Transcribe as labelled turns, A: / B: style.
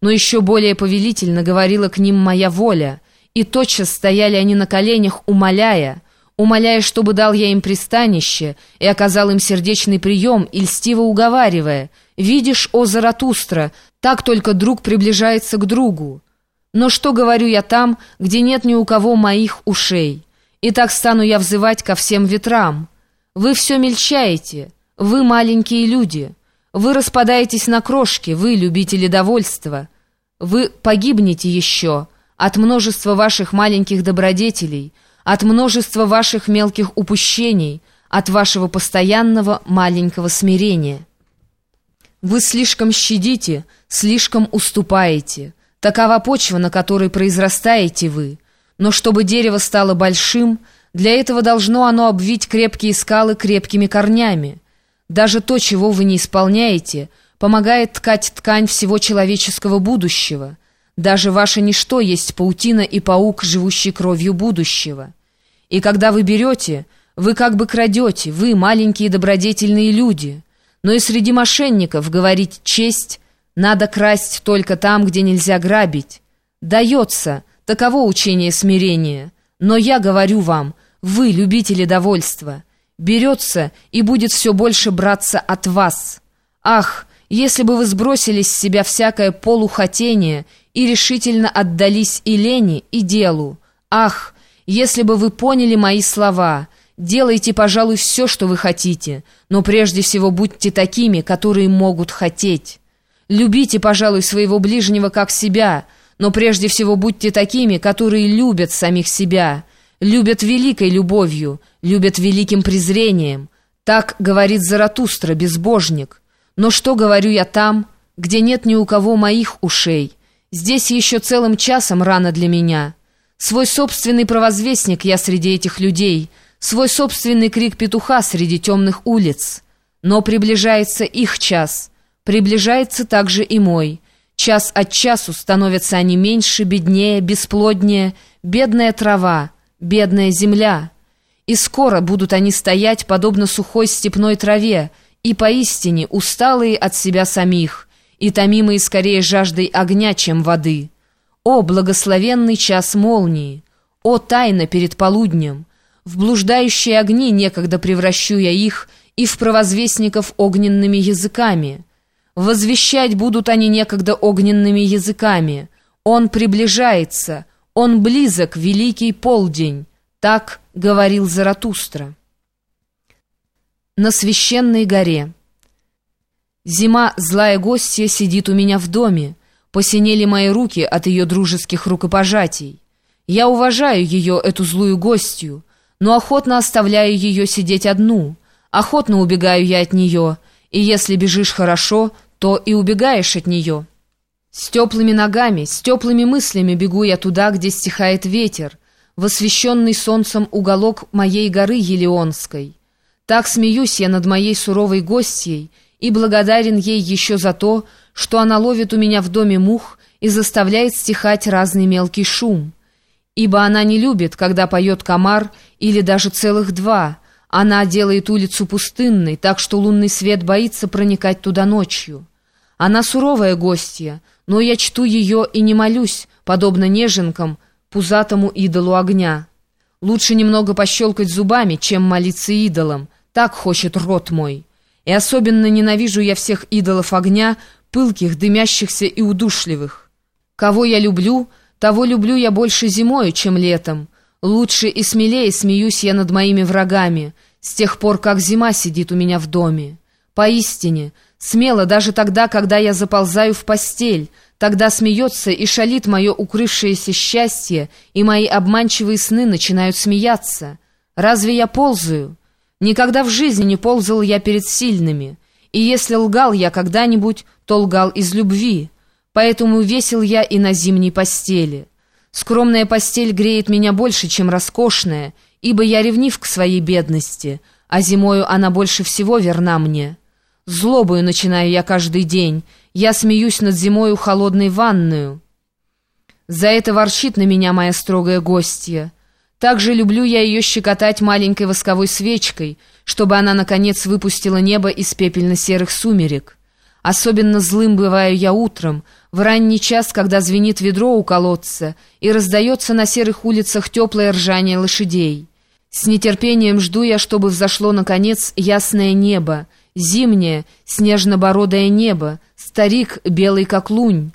A: но еще более повелительно говорила к ним моя воля, и тотчас стояли они на коленях, умоляя, умоляя, чтобы дал я им пристанище и оказал им сердечный прием, и льстиво уговаривая, «Видишь, о Заратустра, так только друг приближается к другу». Но что говорю я там, где нет ни у кого моих ушей? И так стану я взывать ко всем ветрам. Вы все мельчаете, вы маленькие люди». Вы распадаетесь на крошки, вы любители довольства. Вы погибнете еще от множества ваших маленьких добродетелей, от множества ваших мелких упущений, от вашего постоянного маленького смирения. Вы слишком щадите, слишком уступаете. Такова почва, на которой произрастаете вы. Но чтобы дерево стало большим, для этого должно оно обвить крепкие скалы крепкими корнями. Даже то, чего вы не исполняете, помогает ткать ткань всего человеческого будущего. Даже ваше ничто есть паутина и паук, живущий кровью будущего. И когда вы берете, вы как бы крадете, вы маленькие добродетельные люди. Но и среди мошенников говорить «честь» надо красть только там, где нельзя грабить. Дается, таково учение смирения. Но я говорю вам, вы любители довольства» берется и будет все больше браться от вас. Ах, если бы вы сбросили с себя всякое полухотение и решительно отдались и лени, и делу. Ах, если бы вы поняли мои слова, делайте, пожалуй, все, что вы хотите, но прежде всего будьте такими, которые могут хотеть. Любите, пожалуй, своего ближнего как себя, но прежде всего будьте такими, которые любят самих себя» любят великой любовью, любят великим презрением. Так говорит Заратустра, безбожник. Но что говорю я там, где нет ни у кого моих ушей? Здесь еще целым часом рано для меня. Свой собственный провозвестник я среди этих людей, свой собственный крик петуха среди темных улиц. Но приближается их час, приближается также и мой. Час от часу становятся они меньше, беднее, бесплоднее, бедная трава, бедная земля. И скоро будут они стоять, подобно сухой степной траве, и поистине усталые от себя самих, и томимые скорее жаждой огня, чем воды. О, благословенный час молнии! О, тайна перед полуднем! В блуждающие огни некогда превращу я их и в провозвестников огненными языками. Возвещать будут они некогда огненными языками. Он приближается — он близок, великий полдень, так говорил Заратустра. На священной горе. Зима, злая гостья, сидит у меня в доме. Посинели мои руки от ее дружеских рукопожатий. Я уважаю ее, эту злую гостью, но охотно оставляю ее сидеть одну. Охотно убегаю я от нее, и если бежишь хорошо, то и убегаешь от нее». С теплыми ногами, с теплыми мыслями бегу я туда, где стихает ветер, в освещенный солнцем уголок моей горы Елеонской. Так смеюсь я над моей суровой гостьей и благодарен ей еще за то, что она ловит у меня в доме мух и заставляет стихать разный мелкий шум. Ибо она не любит, когда поет комар или даже целых два. Она делает улицу пустынной, так что лунный свет боится проникать туда ночью. Она суровая гостья, но я чту ее и не молюсь, подобно неженкам, пузатому идолу огня. Лучше немного пощелкать зубами, чем молиться идолам, так хочет рот мой. И особенно ненавижу я всех идолов огня, пылких, дымящихся и удушливых. Кого я люблю, того люблю я больше зимою, чем летом. Лучше и смелее смеюсь я над моими врагами, с тех пор, как зима сидит у меня в доме. Поистине, смело даже тогда, когда я заползаю в постель, тогда смеется и шалит мое укрывшееся счастье, и мои обманчивые сны начинают смеяться. Разве я ползаю? Никогда в жизни не ползал я перед сильными, и если лгал я когда-нибудь, то лгал из любви, поэтому весел я и на зимней постели. Скромная постель греет меня больше, чем роскошная, ибо я ревнив к своей бедности, а зимою она больше всего верна мне». Злобою начинаю я каждый день. Я смеюсь над зимою холодной ванную. За это ворчит на меня моя строгая гостья. Также люблю я ее щекотать маленькой восковой свечкой, чтобы она, наконец, выпустила небо из пепельно-серых сумерек. Особенно злым бываю я утром, в ранний час, когда звенит ведро у колодца и раздается на серых улицах теплое ржание лошадей. С нетерпением жду я, чтобы взошло, наконец, ясное небо, зимнее, снежно-бородое небо, старик, белый как лунь.